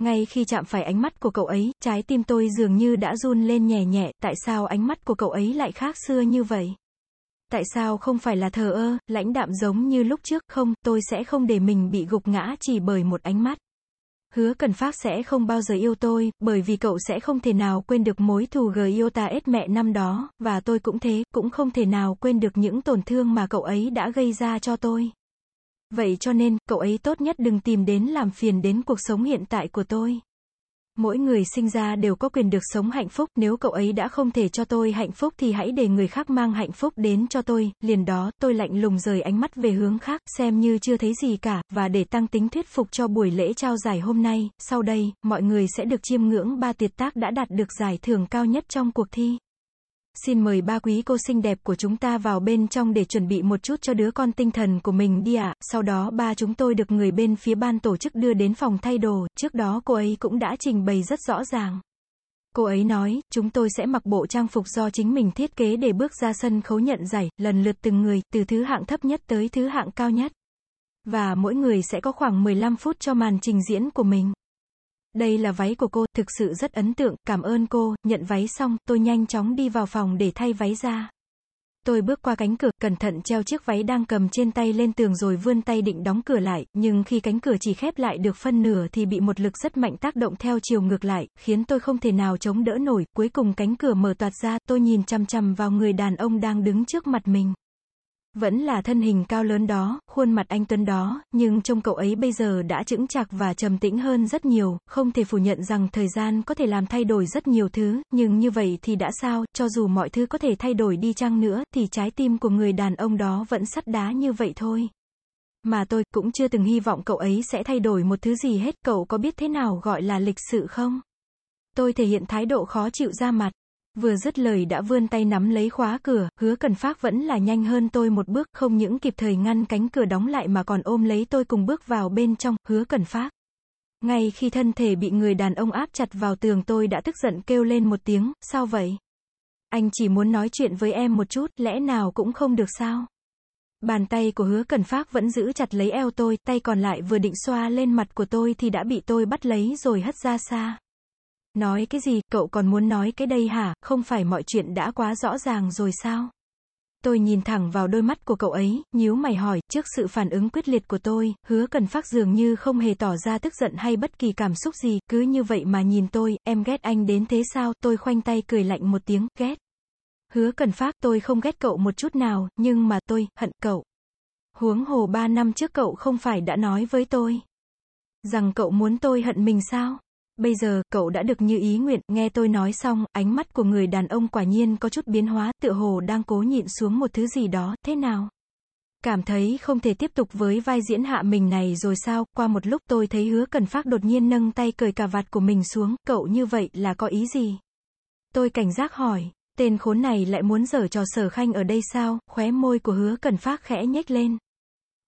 Ngay khi chạm phải ánh mắt của cậu ấy, trái tim tôi dường như đã run lên nhẹ nhẹ, tại sao ánh mắt của cậu ấy lại khác xưa như vậy? Tại sao không phải là thờ ơ, lãnh đạm giống như lúc trước, không, tôi sẽ không để mình bị gục ngã chỉ bởi một ánh mắt. Hứa Cần Phát sẽ không bao giờ yêu tôi, bởi vì cậu sẽ không thể nào quên được mối thù gờ yêu ta ết mẹ năm đó, và tôi cũng thế, cũng không thể nào quên được những tổn thương mà cậu ấy đã gây ra cho tôi. Vậy cho nên, cậu ấy tốt nhất đừng tìm đến làm phiền đến cuộc sống hiện tại của tôi. Mỗi người sinh ra đều có quyền được sống hạnh phúc, nếu cậu ấy đã không thể cho tôi hạnh phúc thì hãy để người khác mang hạnh phúc đến cho tôi, liền đó, tôi lạnh lùng rời ánh mắt về hướng khác, xem như chưa thấy gì cả, và để tăng tính thuyết phục cho buổi lễ trao giải hôm nay, sau đây, mọi người sẽ được chiêm ngưỡng ba tiệt tác đã đạt được giải thưởng cao nhất trong cuộc thi. Xin mời ba quý cô xinh đẹp của chúng ta vào bên trong để chuẩn bị một chút cho đứa con tinh thần của mình đi ạ. À. Sau đó ba chúng tôi được người bên phía ban tổ chức đưa đến phòng thay đồ, trước đó cô ấy cũng đã trình bày rất rõ ràng. Cô ấy nói, chúng tôi sẽ mặc bộ trang phục do chính mình thiết kế để bước ra sân khấu nhận giải, lần lượt từng người, từ thứ hạng thấp nhất tới thứ hạng cao nhất. Và mỗi người sẽ có khoảng 15 phút cho màn trình diễn của mình. Đây là váy của cô, thực sự rất ấn tượng, cảm ơn cô, nhận váy xong, tôi nhanh chóng đi vào phòng để thay váy ra. Tôi bước qua cánh cửa, cẩn thận treo chiếc váy đang cầm trên tay lên tường rồi vươn tay định đóng cửa lại, nhưng khi cánh cửa chỉ khép lại được phân nửa thì bị một lực rất mạnh tác động theo chiều ngược lại, khiến tôi không thể nào chống đỡ nổi, cuối cùng cánh cửa mở toạt ra, tôi nhìn chăm chăm vào người đàn ông đang đứng trước mặt mình. Vẫn là thân hình cao lớn đó, khuôn mặt anh Tuấn đó, nhưng trông cậu ấy bây giờ đã chững chạc và trầm tĩnh hơn rất nhiều, không thể phủ nhận rằng thời gian có thể làm thay đổi rất nhiều thứ, nhưng như vậy thì đã sao, cho dù mọi thứ có thể thay đổi đi chăng nữa, thì trái tim của người đàn ông đó vẫn sắt đá như vậy thôi. Mà tôi cũng chưa từng hy vọng cậu ấy sẽ thay đổi một thứ gì hết, cậu có biết thế nào gọi là lịch sự không? Tôi thể hiện thái độ khó chịu ra mặt. Vừa dứt lời đã vươn tay nắm lấy khóa cửa, hứa cần phát vẫn là nhanh hơn tôi một bước, không những kịp thời ngăn cánh cửa đóng lại mà còn ôm lấy tôi cùng bước vào bên trong, hứa cần phát. Ngay khi thân thể bị người đàn ông áp chặt vào tường tôi đã tức giận kêu lên một tiếng, sao vậy? Anh chỉ muốn nói chuyện với em một chút, lẽ nào cũng không được sao? Bàn tay của hứa cần phát vẫn giữ chặt lấy eo tôi, tay còn lại vừa định xoa lên mặt của tôi thì đã bị tôi bắt lấy rồi hất ra xa. Nói cái gì, cậu còn muốn nói cái đây hả, không phải mọi chuyện đã quá rõ ràng rồi sao? Tôi nhìn thẳng vào đôi mắt của cậu ấy, nhíu mày hỏi, trước sự phản ứng quyết liệt của tôi, hứa cần phát dường như không hề tỏ ra tức giận hay bất kỳ cảm xúc gì, cứ như vậy mà nhìn tôi, em ghét anh đến thế sao, tôi khoanh tay cười lạnh một tiếng, ghét. Hứa cần phát, tôi không ghét cậu một chút nào, nhưng mà tôi, hận cậu. Huống hồ ba năm trước cậu không phải đã nói với tôi. Rằng cậu muốn tôi hận mình sao? Bây giờ, cậu đã được như ý nguyện, nghe tôi nói xong, ánh mắt của người đàn ông quả nhiên có chút biến hóa, tựa hồ đang cố nhịn xuống một thứ gì đó, thế nào? Cảm thấy không thể tiếp tục với vai diễn hạ mình này rồi sao, qua một lúc tôi thấy hứa cần phát đột nhiên nâng tay cởi cà vạt của mình xuống, cậu như vậy là có ý gì? Tôi cảnh giác hỏi, tên khốn này lại muốn dở trò sở khanh ở đây sao, khóe môi của hứa cần phát khẽ nhếch lên.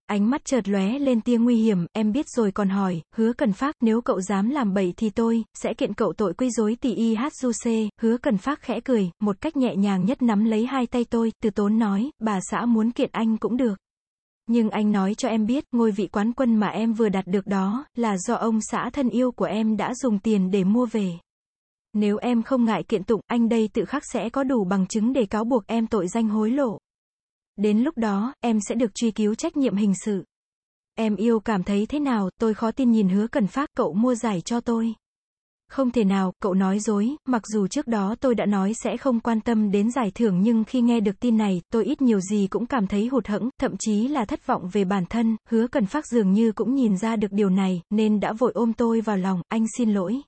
Ánh mắt chợt lóe lên tia nguy hiểm, em biết rồi còn hỏi, hứa cần phát, nếu cậu dám làm bậy thì tôi, sẽ kiện cậu tội quy dối tỷ y hát du xê, hứa cần phát khẽ cười, một cách nhẹ nhàng nhất nắm lấy hai tay tôi, từ tốn nói, bà xã muốn kiện anh cũng được. Nhưng anh nói cho em biết, ngôi vị quán quân mà em vừa đạt được đó, là do ông xã thân yêu của em đã dùng tiền để mua về. Nếu em không ngại kiện tụng, anh đây tự khắc sẽ có đủ bằng chứng để cáo buộc em tội danh hối lộ. Đến lúc đó, em sẽ được truy cứu trách nhiệm hình sự. Em yêu cảm thấy thế nào, tôi khó tin nhìn hứa cần phát cậu mua giải cho tôi. Không thể nào, cậu nói dối, mặc dù trước đó tôi đã nói sẽ không quan tâm đến giải thưởng nhưng khi nghe được tin này, tôi ít nhiều gì cũng cảm thấy hụt hẫng, thậm chí là thất vọng về bản thân, hứa cần phát dường như cũng nhìn ra được điều này, nên đã vội ôm tôi vào lòng, anh xin lỗi.